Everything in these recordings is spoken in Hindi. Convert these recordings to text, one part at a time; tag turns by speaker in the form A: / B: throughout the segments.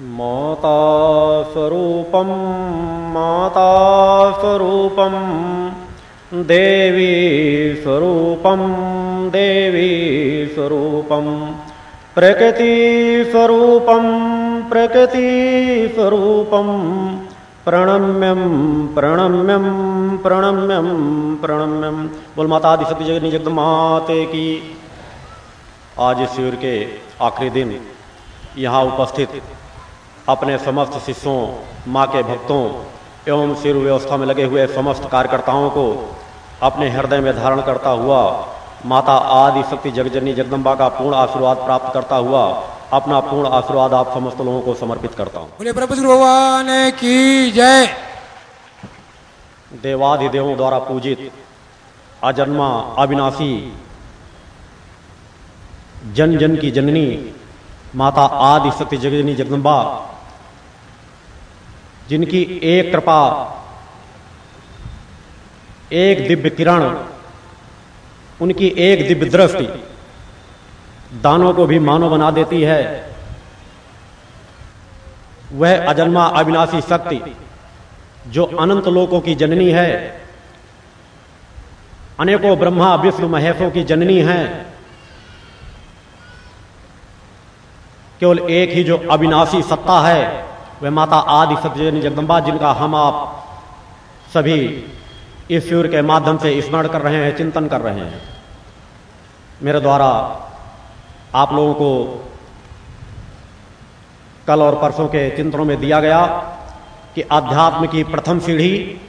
A: मातास्वरूपं मातास्वरूपं देवी स्वरूपं देवी स्वरूपं प्रकृतिस्वरूपं प्रकृतिस्वरूपं प्रणम्यम प्रणम्यम प्रणम्यम प्रणम्यम बोल माता आदि सत्य जगनी जगदमाते की। आज इस शिविर के आखिरी दिन यहाँ उपस्थित अपने समस्त शिष्यों माँ के भक्तों एवं शिव व्यवस्था में लगे हुए समस्त कार्यकर्ताओं को अपने हृदय में धारण करता हुआ माता आदि शक्ति जगजनी जगदम्बा का पूर्ण आशीर्वाद प्राप्त करता हुआ अपना पूर्ण आशीर्वाद आप समस्त लोगों को समर्पित करता हूँ।
B: बोले प्रभु भगवान की जय।
A: देवाधिदेवों द्वारा पूजित अजन्मा अविनाशी जन जन की जननी माता आदि शक्ति जगजनी जगदम्बा जिनकी एक कृपा, एक दिव्य किरण, उनकी एक दिव्य दृष्टि दानों को भी मानव बना देती है। वह अजन्मा अविनाशी शक्ति जो अनंत लोकों की जननी है। अनेकों ब्रह्मा, विष्णु महेशों की जननी है। केवल एक ही जो अविनाशी सत्ता है। वह माता आदि सत्यजनी जगदम्बा जिनका हम आप सभी इस शिविर के माध्यम से स्मरण कर रहे हैं, चिंतन कर रहे हैं। मेरे द्वारा आप लोगों को कल और परसों के चिंतनों में दिया गया कि अध्यात्म की प्रथम सीढ़ी,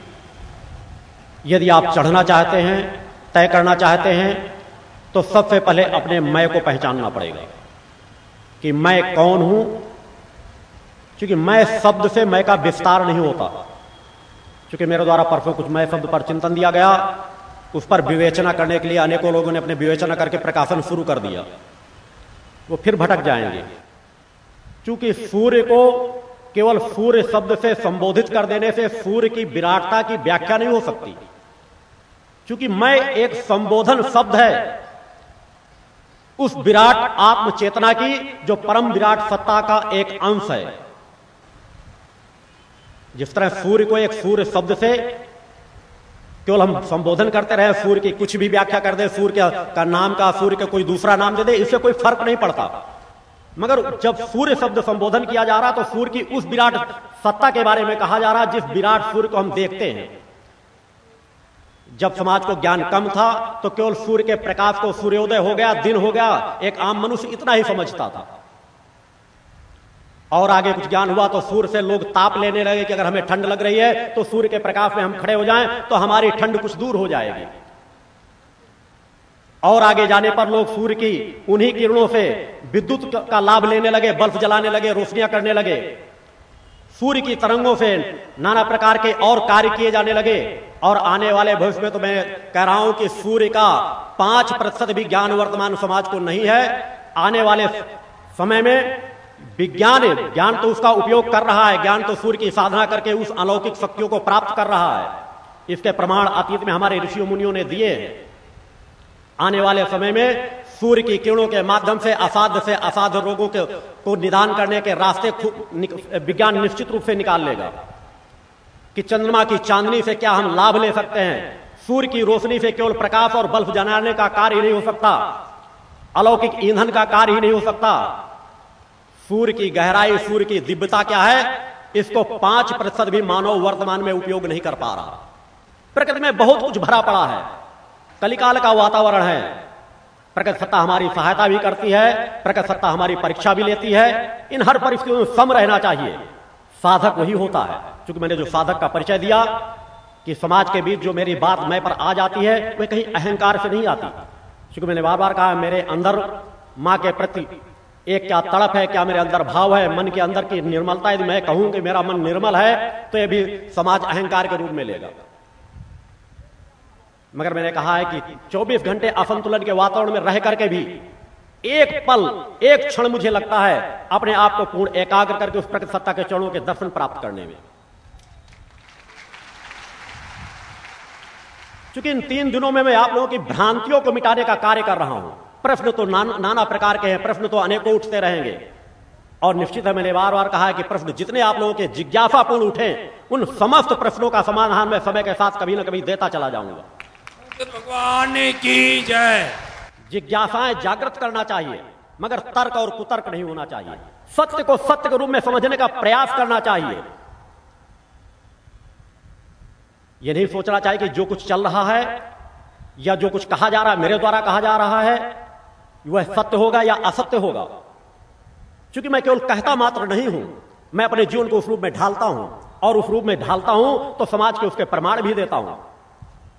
A: यदि आप चढ़ना चाहते हैं, तय करना चाहते हैं तो सबसे पहले अपने मैं को पहचानना पड़ेगा कि मैं कौन हूँ क्योंकि मैं शब्द से मैं का विस्तार नहीं होता। क्योंकि मेरे द्वारा परसों कुछ मैं शब्द पर चिंतन दिया गया, उस पर विवेचना करने के लिए अनेकों लोगों ने अपने विवेचना करके प्रकाशन शुरू कर दिया। वो फिर भटक जाएँगे। क्योंकि सूर्य को केवल सूर्य शब्द से संबोधित कर देने से सूर्य की विराटता की व्याख्या नहीं हो सकती। क्योंकि मैं एक संबोधन शब्द है, उस विराट आत्म चेतना की, जो परम विराट सत्ता का एक अंश है। जिस तरह सूर्य को एक सूर्य शब्द से केवल हम संबोधन करते रहे सूर्य की कुछ भी व्याख्या कर दे सूर्य का, नाम का सूर्य का कोई दूसरा नाम दे दे इससे कोई फ़र्क नहीं पड़ता। मगर जब सूर्य शब्द संबोधन किया जा रहा तो सूर्य की उस विराट सत्ता के बारे में कहा जा रहा जिस विराट सूर्य को हम देखते हैं। जब समाज को ज्ञान कम था तो केवल सूर्य के प्रकाश को सूर्योदय हो गया दिन हो गया एक आम मनुष्य इतना ही समझता था। और आगे कुछ ज्ञान हुआ तो सूर्य से लोग ताप लेने लगे कि अगर हमें ठंड लग रही है तो सूर्य के प्रकाश में हम खड़े हो जाएँ तो हमारी ठंड कुछ दूर हो जाएगी। और आगे जाने पर लोग सूर्य की, उन्हीं किरणों से विद्युत का लाभ लेने लगे, बल्ब जलाने लगे, रोशनियाँ करने लगे। सूर्य की तरंगों से नाना प्रकार के और कार्य किए जाने लगे। और आने वाले भविष्य में तो मैं कह रहा हूँ कि सूर्य का पाँच प्रतिशत भी ज्ञान वर्तमान समाज को नहीं है। आने वाले समय में विज्ञान ज्ञान तो उसका उपयोग कर रहा है। ज्ञान तो सूर्य की साधना करके उस अलौकिक शक्तियों को प्राप्त कर रहा है। इसके प्रमाण अतीत में हमारे ऋषि मुनियों ने दिए आने वाले समय में सूर्य की किरणों के माध्यम से, असाध्य से असाध्य रोगों के को निदान करने के रास्ते विज्ञान निश्चित रूप से निकाल लेगा। कि चंद्रमा की चांदनी से क्या हम लाभ ले सकते हैं? सूर्य की रोशनी से केवल प्रकाश और बल्ब जनाने का कार्य नहीं हो सकता। अलौकिक ईंधन का कार्य ही नहीं हो सकता। सूर्य की गहराई, सूर्य की दिव्यता क्या है? इसको पाँच प्रतिशत भी मानव वर्तमान में उपयोग नहीं कर पा रहा। प्रकृति में बहुत कुछ भरा पड़ा है। कलिकाल का वातावरण है। प्रकृति सत्ता हमारी सहायता भी करती है, प्रकृति सत्ता हमारी परीक्षा भी लेती है। इन हर परिस्थितियों में सम रहना चाहिए। साधक वही होता है। क्योंकि मैंने जो साधक का परिचय दिया कि समाज के बीच जो मेरी बात मैं पर आ जाती है, वह कहीं अहंकार से नहीं आती। क्योंकि मैंने बार बार कहा, मेरे अंदर माँ के प्रति एक क्या तड़प है, क्या मेरे अंदर भाव है, मन के अंदर की निर्मलता, यदि मैं कहूँ कि मेरा मन निर्मल है तो यह भी समाज अहंकार के रूप में लेगा। मगर मैंने कहा है कि 24 घंटे असंतुलन के वातावरण में रह करके भी एक पल, एक क्षण मुझे लगता है, अपने आप को पूर्ण एकाग्र करके उस प्रकृति सत्ता के चरणों के दर्शन प्राप्त करने में। चूँकि इन तीन दिनों में मैं आप लोगों की भ्रांतियों को मिटाने का कार्य कर रहा हूँ प्रश्न तो नाना प्रकार के हैं प्रश्न तो अनेकों उठते रहेंगे। और निश्चित है मैंने बार बार कहा है कि प्रश्न जितने आप लोगों के जिज्ञासापूर्ण उठे उन समस्त प्रश्नों का समाधान मैं समय के साथ कभी ना कभी देता चला जाऊँगा।
B: भगवान की जय।
A: जिज्ञासाएँ जागृत करना चाहिए मगर तर्क और कुतर्क नहीं होना चाहिए। सत्य को सत्य के रूप में समझने का प्रयास करना चाहिए। यह नहीं सोचना चाहिए कि जो कुछ चल रहा है या जो कुछ कहा जा रहा है मेरे द्वारा कहा जा रहा है वह सत्य होगा या असत्य होगा। क्योंकि मैं केवल कहता मात्र नहीं हूँ, मैं अपने जीवन को उस रूप में ढालता हूँ, और उस रूप में ढालता हूँ तो समाज के उसके प्रमाण भी देता हूँ।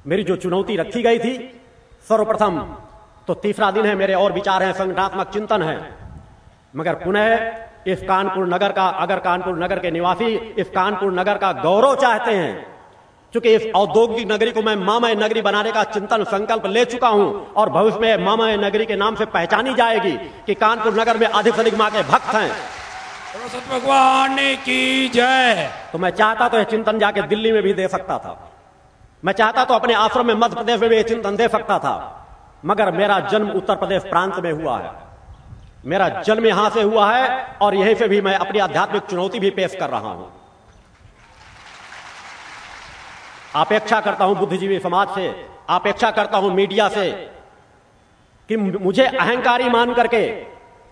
A: मेरी जो चुनौती रखी गई थी, सर्वप्रथम तो तीसरा दिन है, मेरे और विचार हैं, संगठनात्मक चिंतन है। मगर पुनः इस कानपुर नगर का, अगर कानपुर नगर के निवासी इस कानपुर नगर का गौरव चाहते हैं क्योंकि इस औद्योगिक नगरी को मैं मामय नगरी बनाने का चिंतन संकल्प ले चुका हूँ और भविष्य में मामय नगरी के नाम से पहचानी जाएगी कि कानपुर नगर में अधिक से अधिक माँ के भक्त हैं।
B: भगवान की जय।
A: तो मैं चाहता तो यह चिंतन जाके दिल्ली में भी दे सकता था। मैं चाहता तो अपने आश्रम में मध्य प्रदेश में भी यह चिंतन दे सकता था। मगर मेरा जन्म उत्तर प्रदेश प्रांत में हुआ है। मेरा जन्म यहाँ से हुआ है और यहीं से भी मैं अपनी आध्यात्मिक चुनौती भी पेश कर रहा हूँ। अपेक्षा करता हूँ बुद्धिजीवी समाज से, अपेक्षा करता हूँ मीडिया से, कि मुझे अहंकारी मान करके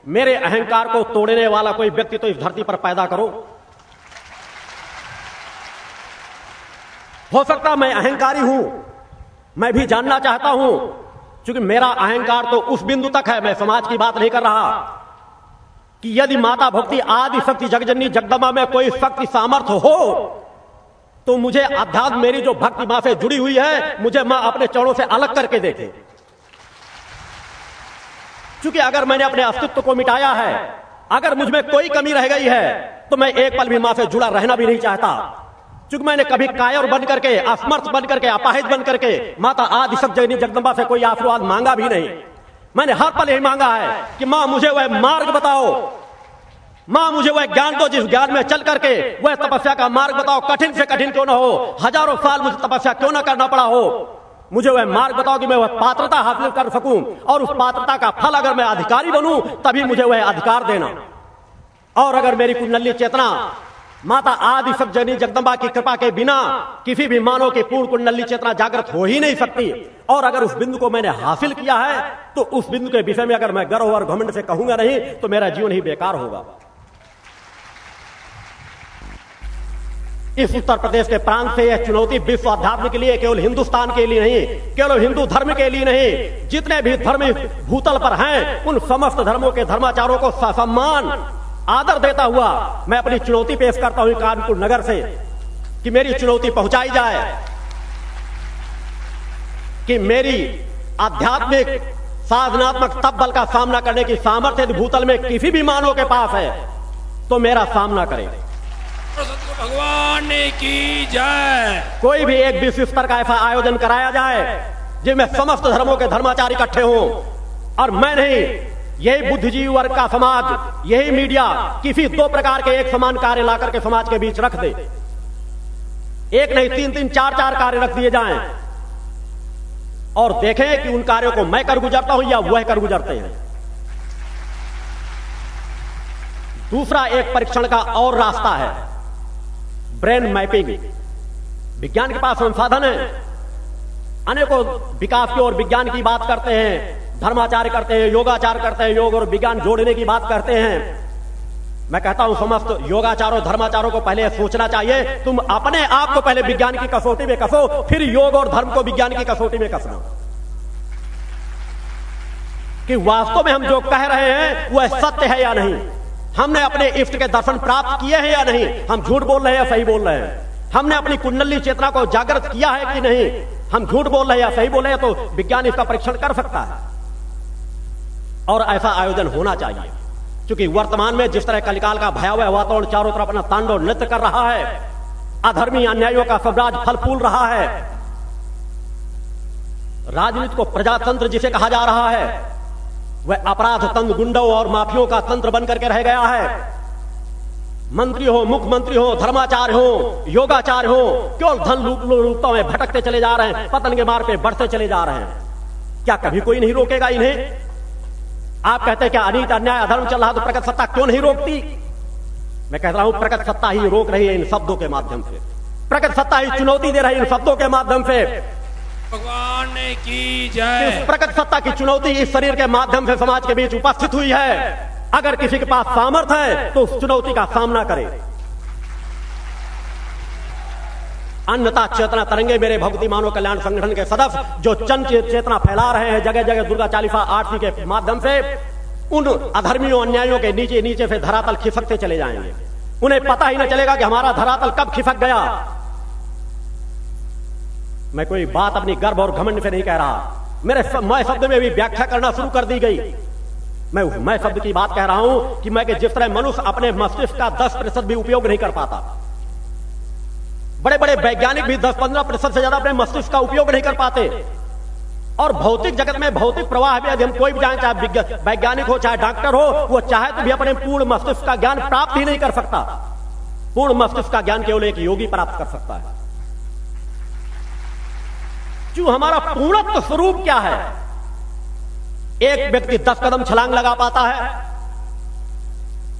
A: मेरे अहंकार को तोड़ने वाला कोई व्यक्ति तो इस धरती पर पैदा करो। हो सकता मैं अहंकारी हूँ, मैं भी जानना चाहता हूँ, क्योंकि मेरा अहंकार तो उस बिंदु तक है, मैं समाज की बात नहीं कर रहा। कि यदि माता भक्ति आदि शक्ति जगजननी जगदम्बा में कोई शक्ति सामर्थ्य हो तो मुझे अध्यात्म मेरी जो भक्ति माँ से जुड़ी हुई है मुझे माँ अपने चरणों से अलग करके देखे क्योंकि अगर मैंने अपने अस्तित्व को मिटाया है अगर मुझमें कोई कमी रह गई है तो मैं एक पल भी माँ से जुड़ा रहना भी नहीं चाहता। क्योंकि मैंने कभी कायर बन करके असमर्थ बन करके अपाहित बन करके माता आदि सब जगनी जगदम्बा से कोई आशीर्वाद मांगा भी नहीं। मैंने हर पल यही मांगा है कि माँ मुझे वह मार्ग बताओ माँ, मुझे वह ज्ञान दो जिस ज्ञान में चल करके वह तपस्या का मार्ग बताओ, कठिन से कठिन क्यों ना हो, हज़ारों साल मुझे तपस्या क्यों ना करना पड़ा हो। मुझे वह मार्ग बताओ कि मैं वह पात्रता हासिल कर सकूँ, और उस पात्रता का फल अगर मैं अधिकारी बनूं, तभी मुझे वह अधिकार देना। और अगर मेरी कुंडली चेतना, माता आदि सब जनी जगदम्बा की कृपा के बिना किसी भी मानव की पूर्ण कुंडली चेतना जागृत हो ही नहीं सकती। और अगर उस बिंदु को मैंने हासिल किया है तो उस बिंदु के विषय में अगर मैं गर्व और घमंड से कहूँगा नहीं तो मेरा जीवन ही बेकार होगा। इस उत्तर प्रदेश के प्रांत से यह चुनौती विश्व अध्यात्म के लिए, केवल हिंदुस्तान के लिए नहीं, केवल हिंदू धर्म के लिए नहीं, जितने भी धर्म भूतल पर हैं, उन समस्त धर्मों के धर्माचारों को सम्मान, आदर देता हुआ मैं अपनी चुनौती पेश करता हूँ कानपुर नगर से, कि मेरी चुनौती पहुंचाई जाए, कि मेरी आध्यात्मिक साधनात्मक तब बल का सामना करने की सामर्थ्य भूतल में किसी भी मानव के पास है तो मेरा सामना करें।
B: भगवान की जय।
A: कोई भी एक विश्व स्तर का ऐसा आयोजन कराया जाए, जिसमें समस्त धर्मों के धर्माचारी इकट्ठे हों। और मैं नहीं, यही बुद्धिजीवी वर्ग का समाज, यही मीडिया किसी दो प्रकार के एक समान कार्य लाकर के समाज के बीच रख दे। एक नहीं, तीन तीन, चार चार कार्य रख दिए जाएँ। और देखें कि उन कार्यों को मैं कर गुजरता हूँ या वह कर गुजरते हैं। दूसरा एक परीक्षण का और रास्ता है। ब्रेन मैपिंग, विज्ञान के पास संसाधन है। अनेकों विकास की और विज्ञान की बात करते हैं धर्माचार करते हैं योगाचार करते हैं, योग और विज्ञान जोड़ने की बात करते हैं। मैं कहता हूँ, समस्त योगाचारों धर्माचारों को पहले सोचना चाहिए, तुम अपने आप को पहले विज्ञान की कसौटी में कसो, फिर योग और धर्म को विज्ञान की कसौटी में कसना। कि वास्तव में हम जो कह रहे हैं, वह सत्य है या नहीं? हमने अपने इष्ट के दर्शन प्राप्त किए हैं या नहीं? हम झूठ बोल रहे हैं या सही बोल रहे हैं? हमने अपनी कुंडली चेतना को जागृत किया है कि नहीं? हम झूठ बोल रहे हैं या सही बोल रहे हैं तो विज्ञान इसका परीक्षण कर सकता है। और ऐसा आयोजन होना चाहिए। क्योंकि वर्तमान में जिस तरह कलिकाल का भयावह वातावरण चारों तरफ़ अपना तांडव नृत्य कर रहा है, अधर्मी अन्यायों का स्वराज फल फूल रहा है, राजनीति को प्रजातंत्र जिसे कहा जा रहा है वह अपराध तंत्र गुंडों और माफियों का तंत्र बन करके रह गया है। मंत्री हो, मुख्यमंत्री हो, धर्माचार्य हो, योगाचार्य हो, केवल धन लूटता में भटकते चले जा रहे हैं, पतन के मार पे बढ़ते चले जा रहे हैं। क्या कभी कोई नहीं रोकेगा इन्हें? आप कहते हैं कि अनित अन्याय, अधर्म चल रहा तो प्रकट सत्ता क्यों नहीं रोकती? मैं कह रहा हूँ प्रकट सत्ता ही रोक रही है इन शब्दों के माध्यम से। प्रकट सत्ता ही चुनौती दे रही है इन शब्दों के माध्यम से।
B: भगवान ने
A: की
B: जय।
A: प्रकट सत्ता की चुनौती इस शरीर के माध्यम से समाज के बीच उपस्थित हुई है। अगर किसी के पास सामर्थ्य है तो उस चुनौती का सामना करे। अन्यता चेतना तरंगे मेरे भक्ति मानव कल्याण संगठन के सदस्य जो चे- चेतना फैला रहे हैं जगह जगह दुर्गा चालीसा आरती के माध्यम से, उन अधर्मियों, अन्यायों के नीचे नीचे से धरातल खिसकते चले जाएँगे। उन्हें पता ही न चलेगा कि हमारा धरातल कब खिसक गया। मैं कोई बात अपनी गर्व और घमंड से नहीं कह रहा। मेरे मैं शब्द में भी व्याख्या करना शुरू कर दी गई। मैं मैं शब्द की बात कह रहा हूँ कि मैं कि जिस तरह मनुष्य अपने मस्तिष्क का 10 प्रतिशत भी उपयोग नहीं कर पाता। बड़े बड़े वैज्ञानिक भी 10-15 प्रतिशत से ज़्यादा अपने मस्तिष्क का उपयोग नहीं कर पाते। और भौतिक जगत में भौतिक प्रवाह भी यदि हम कोई भी जाए चाहे वैज्ञानिक हो, चाहे डॉक्टर हो, वो चाहे तो भी अपने पूर्ण मस्तिष्क का ज्ञान प्राप्त ही नहीं कर सकता। पूर्ण मस्तिष्क का ज्ञान केवल एक योगी प्राप्त कर सकता है। जो हमारा पूर्णत्व स्वरूप क्या है? एक व्यक्ति दस कदम छलांग लगा पाता है।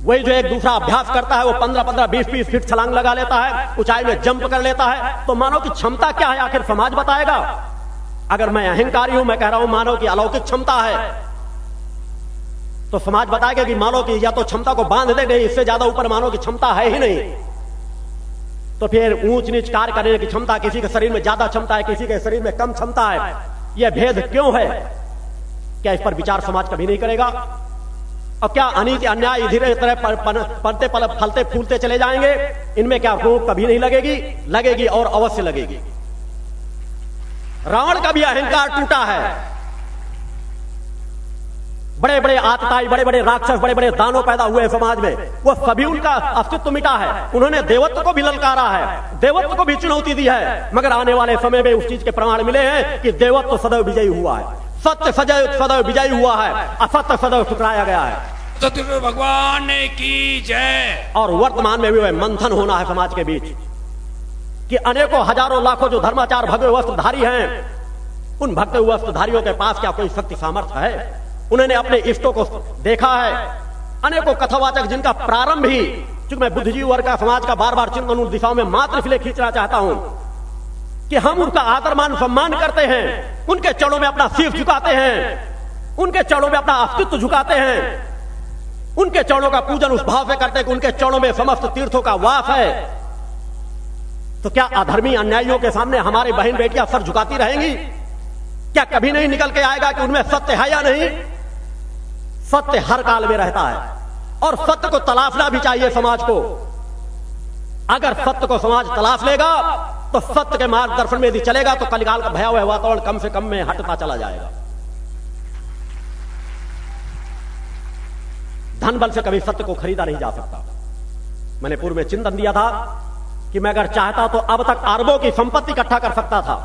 A: वही जो एक दूसरा अभ्यास करता है, वो पंद्रह पंद्रह बीस बीस फीट छलांग लगा लेता है, ऊंचाई में जंप कर लेता है। तो मानव की क्षमता क्या है? आखिर समाज बताएगा। अगर मैं अहंकारी हूँ, मैं कह रहा हूँ मानव की अलौकिक क्षमता है। तो समाज बताएगा कि मानव की या तो क्षमता को बाँध दे नहीं इससे ज़्यादा ऊपर मानव की क्षमता है ही नहीं। तो फिर ऊंच नीच कार्य करने की क्षमता किसी के शरीर में ज़्यादा क्षमता है किसी के शरीर में कम क्षमता है। यह भेद क्यों है? क्या इस पर विचार समाज कभी नहीं करेगा? और क्या अनित अन्याय धीरे पर, पलते पल, फलते फूलते चले जाएँगे? इनमें क्या रोक कभी नहीं लगेगी? लगेगी और अवश्य लगेगी। रावण का भी अहंकार टूटा है। बड़े बड़े आतताई बड़े बड़े राक्षस बड़े बड़े दानों पैदा हुए हैं समाज में। वो सभी उनका अस्तित्व मिटा है। उन्होंने देवत्व को भी ललकारा है। देवत्व को भी चुनौती दी है। मगर आने वाले समय में उस चीज़ के प्रमाण मिले हैं कि देवत्व सदैव विजयी हुआ है। सत्य सदैव सदैव विजयी हुआ है। असत्य सदैव ठुकराया गया है।
B: सतगुरु भगवान की जय।
A: और वर्तमान में भी वह मंथन होना है समाज के बीच। कि अनेकों हज़ारों लाखों जो धर्माचार भगवे वस्त्रधारी हैं उन भगवे वस्त्रधारियों के पास क्या कोई शक्ति सामर्थ्य है? उन्होंने अपने इष्टों को देखा है। अनेकों कथावाचक जिनका प्रारंभ ही चूँकि मैं बुद्धिजीवी वर्ग का समाज का बार बार उन दिशाओं में मात्र इसलिए खींचना चाहता हूँ कि हम उनका आदर मान सम्मान करते हैं, उनके चरणों में अपना सिर झुकाते हैं, उनके चरणों में अपना अस्तित्व झुकाते हैं, उनके चरणों का पूजन उस भाव से करते हैं कि उनके चरणों में समस्त तीर्थों का वास है। तो क्या अधर्मी अन्यायियों के सामने हमारी बहन बेटियाँ सर झुकाती रहेंगी? क्या कभी नहीं निकल के आएगा कि उनमें सत्य है या नहीं? सत्य हर काल में रहता है। और सत्य को तलाशना भी चाहिए समाज को। अगर सत्य को समाज तलाश लेगा तो सत्य के मार्गदर्शन में यदि चलेगा तो कलिकाल का भयावह वातावरण कम से कम में हटता चला जाएगा। धन बल से कभी सत्य को खरीदा नहीं जा सकता। मैंने पूर्व में चिंतन दिया था कि मैं अगर चाहता तो अब तक अरबों की संपत्ति इकट्ठा कर सकता था।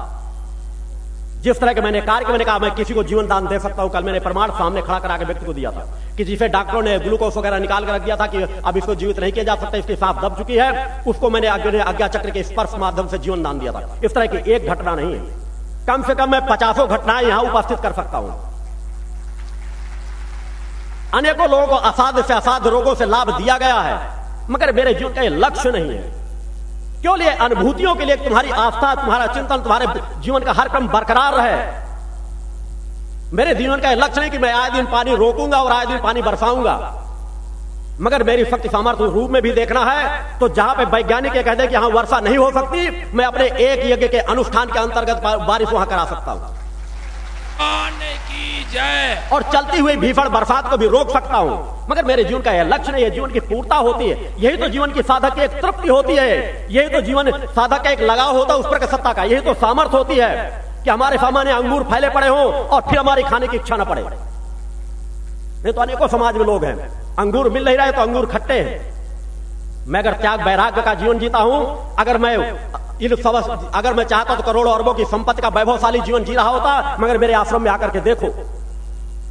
A: जिस तरह के मैंने कार्य मैंने कहा, मैं किसी को जीवन दान दे सकता हूँ। कल मैंने प्रमाण सामने खड़ा करा के व्यक्ति को दिया था। कि जिसे डॉक्टरों ने ग्लूकोज वगैरह निकाल कर रख दिया था कि अब इसको जीवित नहीं किया जा सकता, इसकी सांस दब चुकी है। उसको मैंने आज्ञा चक्र के स्पर्श माध्यम से जीवन दान दिया था। इस तरह की एक घटना नहीं है। कम से कम मैं पचासों घटनाएँ यहाँ उपस्थित कर सकता हूँ। अनेकों लोगों को असाध्य से असाध्य रोगों से लाभ दिया गया है, मगर मेरे जीवन का लक्ष्य नहीं है। क्यों लिए? अनुभूतियों के लिए तुम्हारी आस्था, तुम्हारा चिंतन, तुम्हारे जीवन का हर क्रम बरकरार रहे। मेरे जीवन का लक्ष्य नहीं कि मैं आए दिन पानी रोकूँगा और आए दिन पानी बरसाऊँगा। मगर मेरी शक्ति सामर्थ्य रूप में भी देखना है तो जहाँ पे वैज्ञानिक ये कहते हैं कि यहाँ वर्षा नहीं हो सकती, मैं अपने एक यज्ञ के अनुष्ठान के अंतर्गत बारिश वहाँ करा सकता हूँ।
B: जय
A: और चलती हुई भीषण बरसात को भी रोक सकता हूँ। मगर मेरे जीवन का यह लक्ष्य नहीं है जीवन की पूर्णता होती है। यही तो जीवन की साधक की एक तृप्ति होती है। यही तो जीवन साधक का एक लगाव होता है उस पर सत्ता का। यही तो सामर्थ्य होती है कि हमारे सामान्य अंगूर फैले पड़े हों और फिर हमारी खाने की इच्छा न पड़े। नहीं तो अनेकों समाज में लोग हैं। अंगूर मिल नहीं रहे तो अंगूर खट्टे हैं। मैं अगर त्याग वैराग्य का जीवन जीता हूँ, अगर मैं इन सब, अगर मैं चाहता तो करोड़ों अरबों की संपत्ति का वैभवशाली जीवन जी रहा होता, मगर मेरे आश्रम में आकर के देखो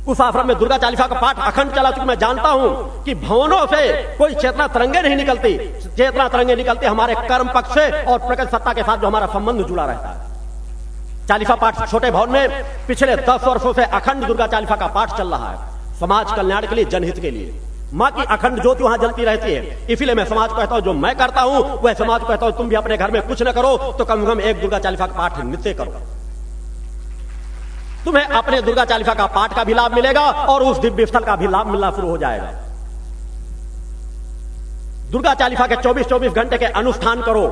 A: उस आश्रम में दुर्गा चालीसा का पाठ अखंड चला चुका मैं जानता हूँ कि भवनों से कोई चेतना तरंगे नहीं निकलती। चेतना तरंगे निकलती हमारे कर्म पक्ष से और प्रकट सत्ता के साथ जो हमारा संबंध जुड़ा रहता है। चालीसा पाठ छोटे भवन में पिछले दस वर्षों से अखंड दुर्गा चालीसा का पाठ चल रहा है, समाज कल्याण के लिए, जनहित के लिए। माँ की अखंड ज्योति वहाँ जलती रहती है, इसीलिए मैं समाज को कहता हूँ, जो मैं करता हूँ, वह समाज को कहता हूँ, तुम भी अपने घर में कुछ न करो तो कम से कम एक दुर्गा चालीसा का पाठ नित्य करो। तुम्हें अपने दुर्गा चालीसा का पाठ का भी लाभ मिलेगा और उस दिव्य स्थल का भी लाभ मिलना शुरू हो जाएगा। दुर्गा चालीसा के 24-24 घंटे के अनुष्ठान करो।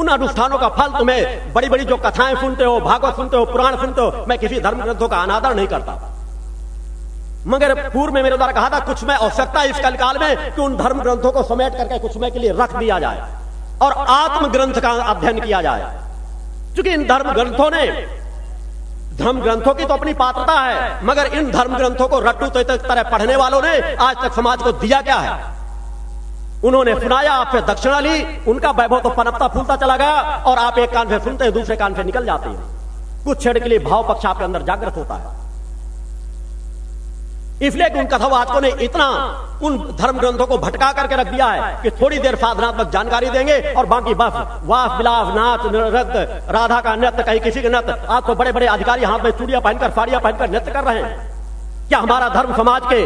A: उन अनुष्ठानों का फल तुम्हें बड़ी बड़ी जो कथाएँ सुनते हो, भागवत सुनते हो, पुराण सुनते हो, मैं किसी धर्म ग्रंथों का अनादर नहीं करता। मगर पूर्व में मेरे द्वारा कहा था, कुछ में आवश्यकता इस कल काल में कि उन धर्म ग्रंथों को समेट करके कुछ में के लिए रख दिया जाए और आत्म ग्रंथ का अध्ययन किया जाए। क्योंकि इन धर्म ग्रंथों ने धर्म ग्रंथों की तो अपनी पात्रता है, मगर इन धर्म ग्रंथों को रट्टू तो तरह पढ़ने वालों ने आज तक समाज को दिया क्या है? उन्होंने सुनाया, आप फिर दक्षिणा ली, उनका वैभव तो पनपता फूलता चला गया, और आप एक कान फिर सुनते हैं, दूसरे कान फिर निकल जाते हैं। कुछ क्षण के लिए भाव पक्ष आपके अंदर जागृत होता है। इसलिए कि उन कथावाचकों ने इतना उन धर्म ग्रंथों को भटका करके रख दिया है कि थोड़ी देर साधनात्मक जानकारी देंगे और बाकी बस वास विलास नाच नृत्य राधा का नृत्य, कहीं किसी का नृत्य। आज तो बड़े बड़े अधिकारी हाथ में चूड़ियाँ पहनकर, साड़ियाँ पहनकर नृत्य कर रहे हैं। क्या हमारा धर्म समाज के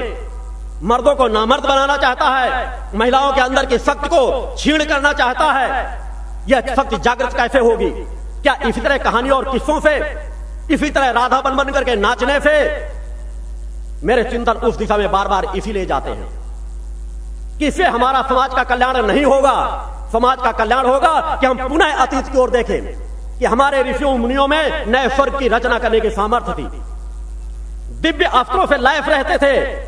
A: मर्दों को नामर्द बनाना चाहता है? महिलाओं के अंदर की शक्ति को छीण करना चाहता है? यह शक्ति जागृत कैसे होगी? क्या इसी तरह कहानियों और किस्सों से, इसी तरह राधा बन बन करके नाचने से मेरे चिंतन उस दिशा में बार बार इसी इसीलिए जाते हैं। कि इससे हमारा समाज का कल्याण नहीं होगा। समाज का कल्याण होगा कि हम पुनः अतीत की ओर देखें कि हमारे ऋषियों, मुनियों में नए स्वर्ग की रचना करने की सामर्थ्य थी। दिव्य अस्त्रों से लाइफ रहते थे।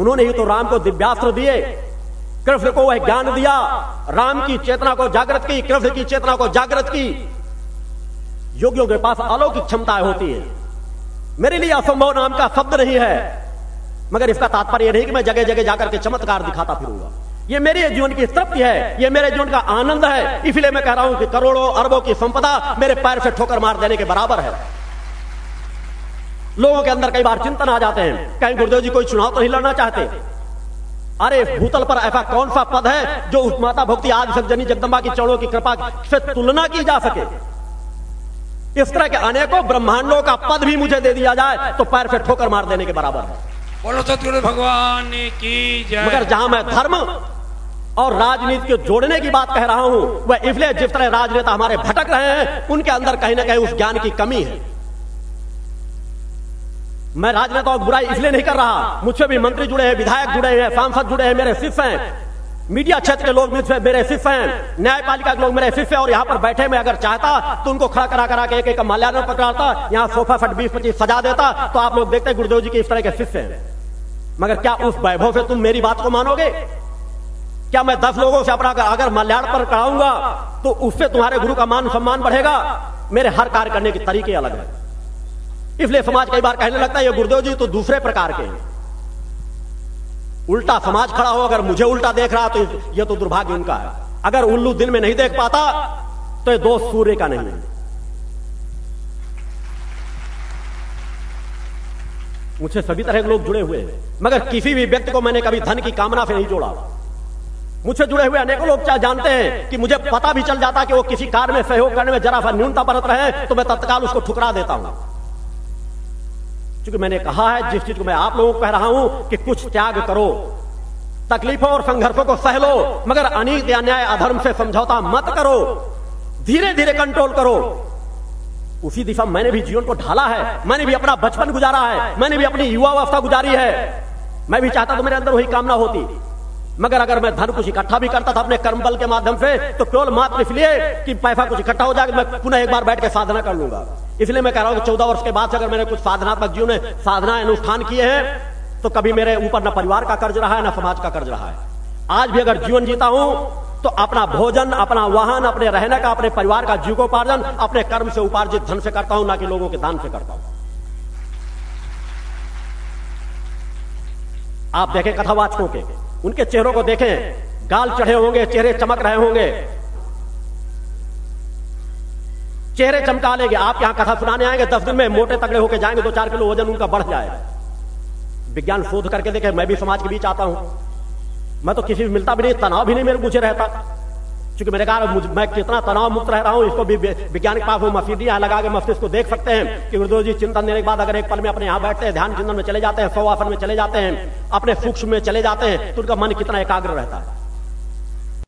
A: उन्होंने ही तो राम को दिव्यास्त्र दिए, कृष्ण को वह ज्ञान दिया, राम की चेतना को जागृत की, कृष्ण की चेतना को जागृत की। योगियों के पास अलौकिक क्षमताएँ होती है। मेरे लिए असंभव नाम का शब्द नहीं है। मगर इसका तात्पर्य नहीं कि मैं जगह जगह जाकर के चमत्कार दिखाता फिरूँगा। ये मेरे जीवन की तृप्ति है, ये मेरे जीवन का आनंद है। इसलिए मैं कह रहा हूँ कि करोड़ों अरबों की संपदा मेरे पैर से ठोकर मार देने के बराबर है। लोगों के अंदर कई बार चिंतन आ जाते हैं, कहीं, गुरुदेव जी, कोई चुनाव तो नहीं लड़ना चाहते? अरे, भूतल पर ऐसा कौन सा पद है जो उस माता भक्ति आदि सज्जनी जगदम्बा की चौड़ों की कृपा से तुलना की जा सके? इस तरह के अनेकों ब्रह्मांडों का पद भी मुझे दे दिया जाए तो पैर पे ठोकर मार देने के बराबर है।
B: बोलो सतगुरु भगवान की जय।
A: मगर जहाँ मैं धर्म और राजनीति को जोड़ने की बात कह रहा हूँ वह इसलिए जिस तरह राजनेता हमारे भटक रहे हैं उनके अंदर कहीं ना कहीं उस ज्ञान की कमी है। मैं राजनेताओं की बुराई इसलिए नहीं कर रहा मुझसे भी मंत्री जुड़े हैं विधायक जुड़े हैं सांसद जुड़े हैं मेरे शिष्य हैं। मीडिया क्षेत्र के लोग मेरे शिष्य हैं न्यायपालिका के लोग मेरे शिष्य और यहाँ पर बैठे मैं अगर चाहता तो उनको खड़ा करा करा के एक एक मल्यारण पकड़ाता, यहाँ सोफा फट बीस पच्चीस सजा देता तो आप लोग देखते गुरुदेव जी के इस तरह के शिष्य हैं। मगर क्या उस वैभव से तुम मेरी बात को मानोगे? क्या मैं दस लोगों से अपना अगर मल्याण पर कराऊँगा तो उससे तुम्हारे गुरु का मान सम्मान बढ़ेगा? मेरे हर कार्य करने के तरीके अलग है। इसलिए समाज कई बार कहने लगता है, ये गुरुदेव जी तो दूसरे प्रकार के हैं। उल्टा समाज खड़ा हो, अगर मुझे उल्टा देख रहा तो ये तो दुर्भाग्य उनका है। अगर उल्लू दिन में नहीं देख पाता तो ये दोष सूर्य का नहीं है। मुझे सभी तरह के लोग जुड़े हुए हैं, मगर किसी भी व्यक्ति को मैंने कभी धन की कामना से नहीं जोड़ा। मुझसे जुड़े हुए अनेकों लोग चाहे जानते हैं कि मुझे पता भी चल जाता कि वो किसी कार्य में सहयोग करने में जरा सा न्यूनता बरत रहे तो मैं तत्काल उसको ठुकरा देता हूँ। क्योंकि मैंने कहा है, जिस चीज़ को मैं आप लोगों को कह रहा हूँ कि कुछ त्याग करो। तकलीफों और संघर्षों को सहलो, मगर अनित अन्याय अधर्म से समझौता मत करो। धीरे धीरे कंट्रोल करो। उसी दिशा मैंने भी जीवन को ढाला है, मैंने भी अपना बचपन गुजारा है, मैंने भी अपनी युवा अवस्था गुजारी है। मैं भी चाहता तो मेरे अंदर वही कामना होती। मगर अगर मैं धन कुछ इकट्ठा भी करता था अपने कर्म बल के माध्यम से तो केवल मात्र इसलिए कि पैसा कुछ इकट्ठा हो जाएगा मैं पुनः एक बार बैठ के साधना कर लूँगा। इसलिए मैं कह रहा हूँ कि चौदह वर्ष के बाद अगर मैंने कुछ साधनात्मक जीवन में साधना अनुष्ठान किए हैं तो कभी मेरे ऊपर न परिवार का कर्ज रहा है, न समाज का कर्ज रहा है। आज भी अगर जीवन जीता हूँ तो अपना भोजन, अपना वाहन, अपने रहने का, अपने परिवार का जीवकोपार्जन, अपने कर्म से उपार्जित धन से करता हूँ, ना कि लोगों के दान से करता हूँ। आप देखें कथावाचकों के। उनके चेहरों को देखें। गाल चढ़े होंगे, चेहरे चमक रहे होंगे। चेहरे चमका लेंगे। आप यहाँ कथा सुनाने आएँगे, दस दिन में मोटे तगड़े होकर जाएँगे दो चार किलो वज़न उनका बढ़ जाएगा विज्ञान शोध करके देखे, मैं भी समाज के बीच आता हूँ। मैं तो किसी भी मिलता भी नहीं, तनाव भी नहीं मेरे पूछे रहता। चूँकि मैंने कहा मैं कितना तनाव मुक्त रह रहा हूँ, इसको भी विज्ञान के पास वो मफीदी यहाँ लगा के मस्तिष्क को देख सकते हैं कि गुरुदेव जी, चिंतन देने के बाद अगर एक पल में अपने यहाँ बैठते हैं, ध्यान चिंतन में चले जाते हैं सौ आसन में चले जाते हैं, अपने सूक्ष्म में चले जाते हैं तो उनका मन कितना एकाग्र रहता है।